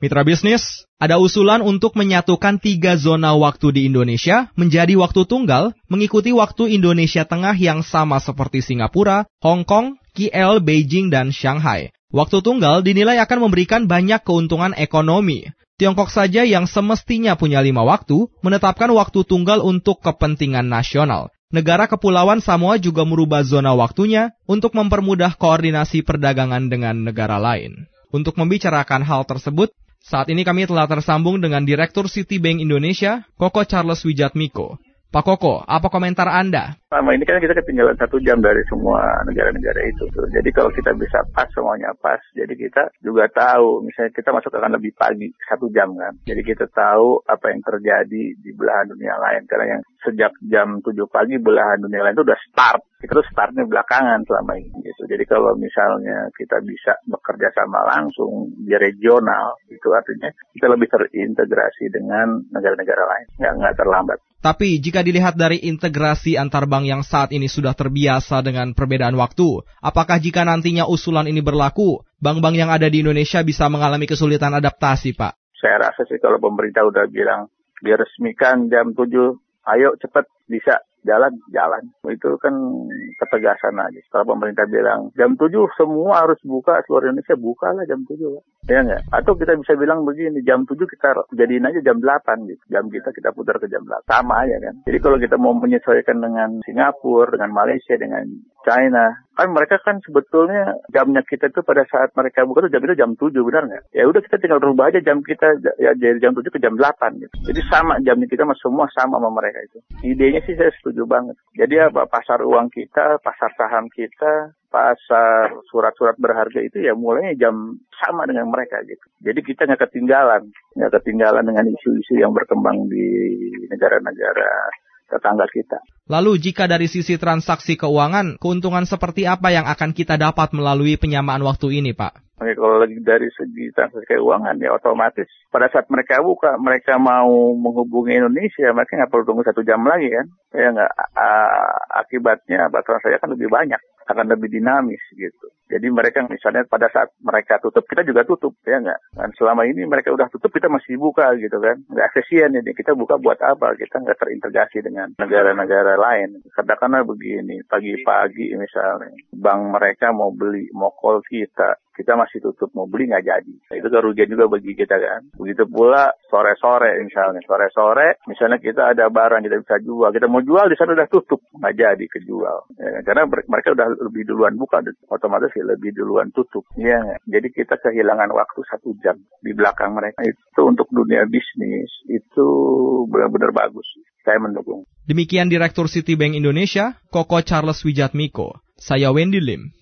Mitra bisnis, ada usulan untuk menyatukan tiga zona waktu di Indonesia menjadi waktu tunggal mengikuti waktu Indonesia Tengah yang sama seperti Singapura, Hong Kong, KL, Beijing, dan Shanghai. Waktu tunggal dinilai akan memberikan banyak keuntungan ekonomi. Tiongkok saja yang semestinya punya lima waktu, menetapkan waktu tunggal untuk kepentingan nasional. Negara Kepulauan Samoa juga merubah zona waktunya untuk mempermudah koordinasi perdagangan dengan negara lain. Untuk membicarakan hal tersebut, saat ini kami telah tersambung dengan Direktur Citibank Indonesia, Koko Charles Wijatmiko. Pak Koko, apa komentar Anda? Selama ini kan kita ketinggalan satu jam dari semua negara-negara itu. Tuh. Jadi kalau kita bisa pas semuanya pas, jadi kita juga tahu, misalnya kita masuk akan lebih pagi, satu jam kan. Jadi kita tahu apa yang terjadi di belahan dunia lain. Karena yang sejak jam 7 pagi belahan dunia lain itu udah start. Kita tuh startnya belakangan selama ini gitu. Jadi kalau misalnya kita bisa bekerja sama langsung di regional, itu artinya kita lebih terintegrasi dengan negara-negara lain. Nggak, nggak terlambat. Tapi jika dilihat dari integrasi antar bank yang saat ini sudah terbiasa dengan perbedaan waktu, apakah jika nantinya usulan ini berlaku, bank-bank yang ada di Indonesia bisa mengalami kesulitan adaptasi, Pak? Saya rasa sih kalau pemerintah udah bilang diresmikan jam 7, ayo cepat bisa jalan jalan. Itu kan ketegasan aja. Kalau pemerintah bilang jam 7 semua harus buka seluruh Indonesia buka lah jam 7 ya enggak atau kita bisa bilang begini jam 7 kita jadiin aja jam 8 gitu. Jam kita kita putar ke jam 8 sama aja kan. Jadi kalau kita mau menyesuaikan dengan Singapura dengan Malaysia dengan China kan mereka kan sebetulnya jamnya kita itu pada saat mereka buka itu jam itu jam 7 benar nggak? Ya udah kita tinggal rubah aja jam kita ya dari jam 7 ke jam 8 gitu. Jadi sama jamnya kita semua sama sama mereka itu. Idenya sih saya setuju banget. Jadi apa pasar uang kita, pasar saham kita, pasar surat-surat berharga itu ya mulainya jam sama dengan mereka gitu. Jadi kita nggak ketinggalan, nggak ketinggalan dengan isu-isu yang berkembang di negara-negara tetangga kita. Lalu jika dari sisi transaksi keuangan, keuntungan seperti apa yang akan kita dapat melalui penyamaan waktu ini, Pak? Oke, kalau lagi dari segi transaksi keuangan ya otomatis pada saat mereka buka, mereka mau menghubungi Indonesia, mereka nggak perlu tunggu satu jam lagi kan? Ya nggak, akibatnya bakal saya kan lebih banyak, akan lebih dinamis gitu. Jadi mereka misalnya pada saat mereka tutup, kita juga tutup, ya nggak? Dan selama ini mereka udah tutup, kita masih buka gitu kan. Nggak efisien ini, kita buka buat apa? Kita nggak terintegrasi dengan negara-negara lain. Katakanlah begini, pagi-pagi misalnya, bank mereka mau beli, mau call kita, kita masih tutup mau beli nggak jadi. Nah, itu kerugian juga bagi kita kan. Begitu pula sore-sore misalnya, sore-sore misalnya kita ada barang kita bisa jual, kita mau jual di sana udah tutup nggak jadi kejual. Ya, karena mereka udah lebih duluan buka, otomatis lebih duluan tutup. Ya, jadi kita kehilangan waktu satu jam di belakang mereka. Itu untuk dunia bisnis itu benar-benar bagus. Saya mendukung. Demikian Direktur Citibank Indonesia, Koko Charles Wijatmiko. Saya Wendy Lim.